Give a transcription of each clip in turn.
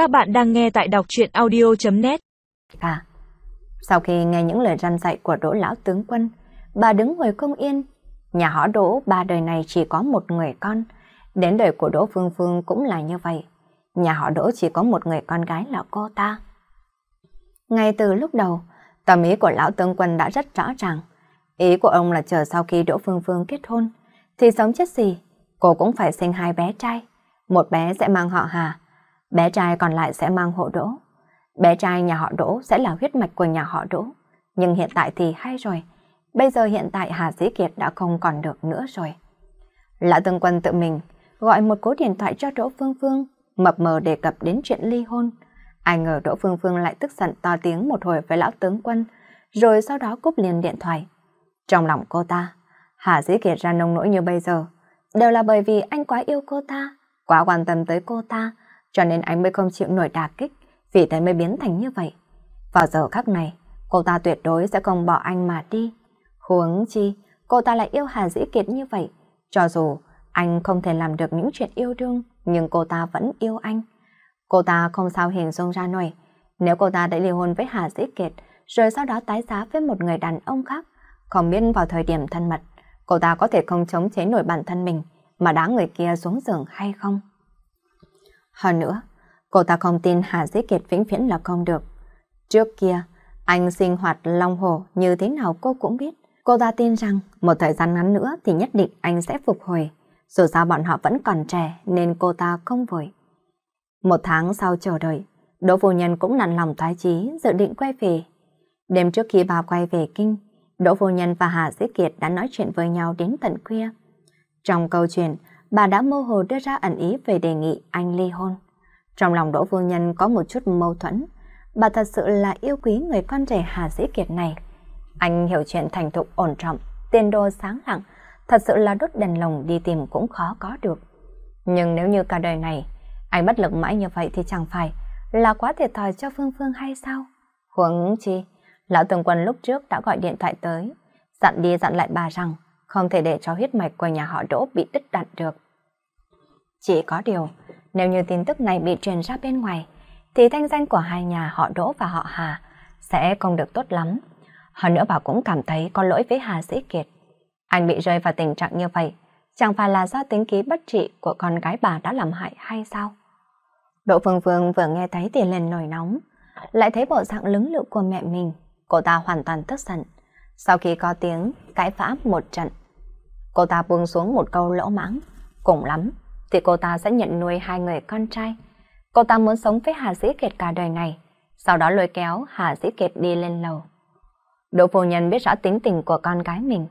Các bạn đang nghe tại đọc chuyện audio.net À, sau khi nghe những lời răn dạy của Đỗ Lão Tướng Quân, bà đứng ngồi không yên. Nhà họ Đỗ ba đời này chỉ có một người con, đến đời của Đỗ Phương Phương cũng là như vậy. Nhà họ Đỗ chỉ có một người con gái là cô ta. Ngay từ lúc đầu, tâm ý của Lão Tướng Quân đã rất rõ ràng. Ý của ông là chờ sau khi Đỗ Phương Phương kết hôn, thì sống chết gì, cô cũng phải sinh hai bé trai. Một bé sẽ mang họ Hà, bé trai còn lại sẽ mang hộ Đỗ. Bé trai nhà họ Đỗ sẽ là huyết mạch của nhà họ Đỗ. Nhưng hiện tại thì hay rồi. Bây giờ hiện tại Hà Dĩ Kiệt đã không còn được nữa rồi. Lã Tương Quân tự mình gọi một cố điện thoại cho Đỗ Phương Phương, mập mờ đề cập đến chuyện ly hôn. Ai ngờ Đỗ Phương Phương lại tức giận to tiếng một hồi với Lão Tướng Quân, rồi sau đó cúp liền điện thoại. Trong lòng cô ta, Hà Dĩ Kiệt ra nông nỗi như bây giờ, đều là bởi vì anh quá yêu cô ta, quá quan tâm tới cô ta, cho nên anh mới không chịu nổi đả kích, vì thế mới biến thành như vậy. Vào giờ khắc này, cô ta tuyệt đối sẽ không bỏ anh mà đi. Huống chi, cô ta lại yêu Hà Dĩ Kiệt như vậy. Cho dù anh không thể làm được những chuyện yêu đương, nhưng cô ta vẫn yêu anh. Cô ta không sao hình dung ra nổi. Nếu cô ta đã ly hôn với Hà Dĩ Kiệt, rồi sau đó tái giá với một người đàn ông khác, không biết vào thời điểm thân mật, cô ta có thể không chống chế nổi bản thân mình, mà đá người kia xuống giường hay không? Hơn nữa, cô ta không tin Hà Dĩ Kiệt vĩnh viễn là không được. Trước kia, anh sinh hoạt long hồ như thế nào cô cũng biết. Cô ta tin rằng một thời gian ngắn nữa thì nhất định anh sẽ phục hồi. Dù sao bọn họ vẫn còn trẻ nên cô ta không vội. Một tháng sau chờ đợi, Đỗ Vô Nhân cũng nặn lòng thoái chí dự định quay về. Đêm trước khi bà quay về kinh, Đỗ Vô Nhân và Hà Dĩ Kiệt đã nói chuyện với nhau đến tận khuya. Trong câu chuyện, bà đã mơ hồ đưa ra ẩn ý về đề nghị anh ly hôn. Trong lòng Đỗ Vô Nhân có một chút mâu thuẫn. Bà thật sự là yêu quý người con rể Hà Dĩ Kiệt này. Anh hiểu chuyện thành thục ổn trọng, tiền đồ sáng lặng, thật sự là đốt đèn lồng đi tìm cũng khó có được. Nhưng nếu như cả đời này, anh bất lực mãi như vậy thì chẳng phải là quá thiệt thòi cho Phương Phương hay sao? Huống chi, Lão Tường Quân lúc trước đã gọi điện thoại tới, dặn đi dặn lại bà rằng không thể để cho huyết mạch của nhà họ Đỗ bị đứt đoạn được. Chỉ có điều, nếu như tin tức này bị truyền ra bên ngoài, thì thanh danh của hai nhà họ Đỗ và họ Hà sẽ không được tốt lắm. Hơn nữa bà cũng cảm thấy có lỗi với Hà Sĩ Kiệt. Anh bị rơi vào tình trạng như vậy, chẳng phải là do tính khí bất trị của con gái bà đã làm hại hay sao? Đỗ Phương Phương vừa nghe thấy thì lên nổi nóng, lại thấy bộ dạng lứng lự của mẹ mình, cô ta hoàn toàn tức giận. Sau khi có tiếng cãi vã một trận, cô ta buông xuống một câu lỗ mãng, cùng lắm thì cô ta sẽ nhận nuôi hai người con trai. Cô ta muốn sống với Hà Dĩ Kiệt cả đời này, sau đó lôi kéo Hà Dĩ Kiệt đi lên lầu. Đỗ phu nhân biết rõ tính tình của con gái mình.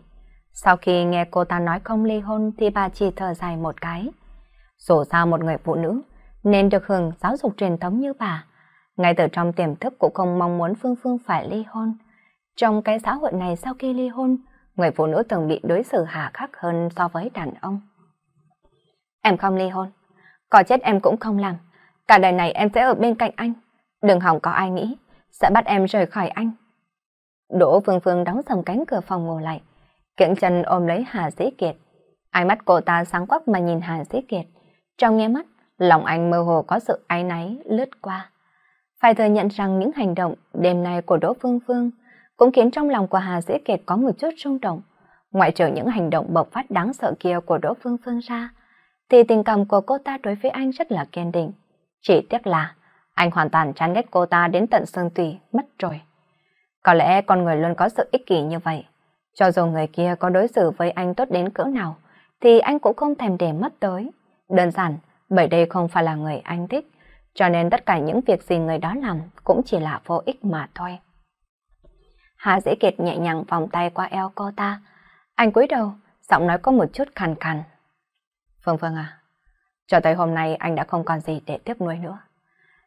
Sau khi nghe cô ta nói không ly hôn thì bà chỉ thở dài một cái. Dù sao một người phụ nữ nên được hưởng giáo dục truyền thống như bà. Ngay từ trong tiềm thức cũng không mong muốn Phương Phương phải ly hôn. Trong cái xã hội này sau khi ly hôn, người phụ nữ thường bị đối xử hà khắc hơn so với đàn ông. Em không ly hôn. Có chết em cũng không làm. Cả đời này em sẽ ở bên cạnh anh. Đừng hỏng có ai nghĩ sẽ bắt em rời khỏi anh. Đỗ Phương Phương đóng sầm cánh cửa phòng ngồi lại. kiện chân ôm lấy Hà Dĩ Kiệt. Ánh mắt cô ta sáng quắc mà nhìn Hà Dĩ Kiệt. Trong nghe mắt, lòng anh mơ hồ có sự áy náy lướt qua. Phải thừa nhận rằng những hành động đêm nay của Đỗ Phương Phương cũng khiến trong lòng của Hà Dĩ Kiệt có một chút rung động. Ngoại trừ những hành động bộc phát đáng sợ kia của Đỗ Phương Phương ra, thì tình cảm của cô ta đối với anh rất là kiên định. Chỉ tiếc là anh hoàn toàn chán ghét cô ta đến tận xương tùy, mất rồi. Có lẽ con người luôn có sự ích kỷ như vậy. Cho dù người kia có đối xử với anh tốt đến cỡ nào, thì anh cũng không thèm để mất tới. Đơn giản, bởi đây không phải là người anh thích, cho nên tất cả những việc gì người đó làm cũng chỉ là vô ích mà thôi. Hà Dĩ Kiệt nhẹ nhàng vòng tay qua eo cô ta. Anh cúi đầu, giọng nói có một chút khàn khàn. Vâng, vâng Phương Phương à, cho tới hôm nay anh đã không còn gì để tiếp nuôi nữa.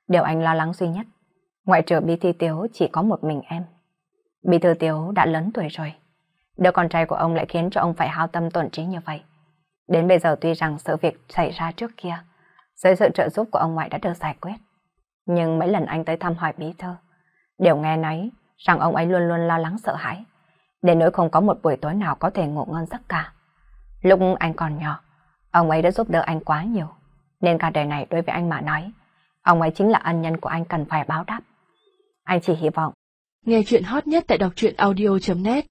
Điều anh lo lắng duy nhất, ngoại trừ Bi Thi Tiếu chỉ có một mình em. Bi Thư Tiếu đã lớn tuổi rồi. Đứa con trai của ông lại khiến cho ông phải hao tâm tổn trí như vậy. Đến bây giờ tuy rằng sự việc xảy ra trước kia, dưới sự trợ giúp của ông ngoại đã được giải quyết. Nhưng mấy lần anh tới thăm hỏi Bí Thư, đều nghe nói rằng ông ấy luôn luôn lo lắng sợ hãi, để nỗi không có một buổi tối nào có thể ngủ ngon giấc cả. Lúc anh còn nhỏ, Ông ấy đã giúp đỡ anh quá nhiều, nên cả đời này đối với anh mà nói, Ông ấy chính là ân nhân của anh cần phải báo đáp. Anh chỉ hy vọng. Nghe chuyện hot nhất tại đọc truyện audio.net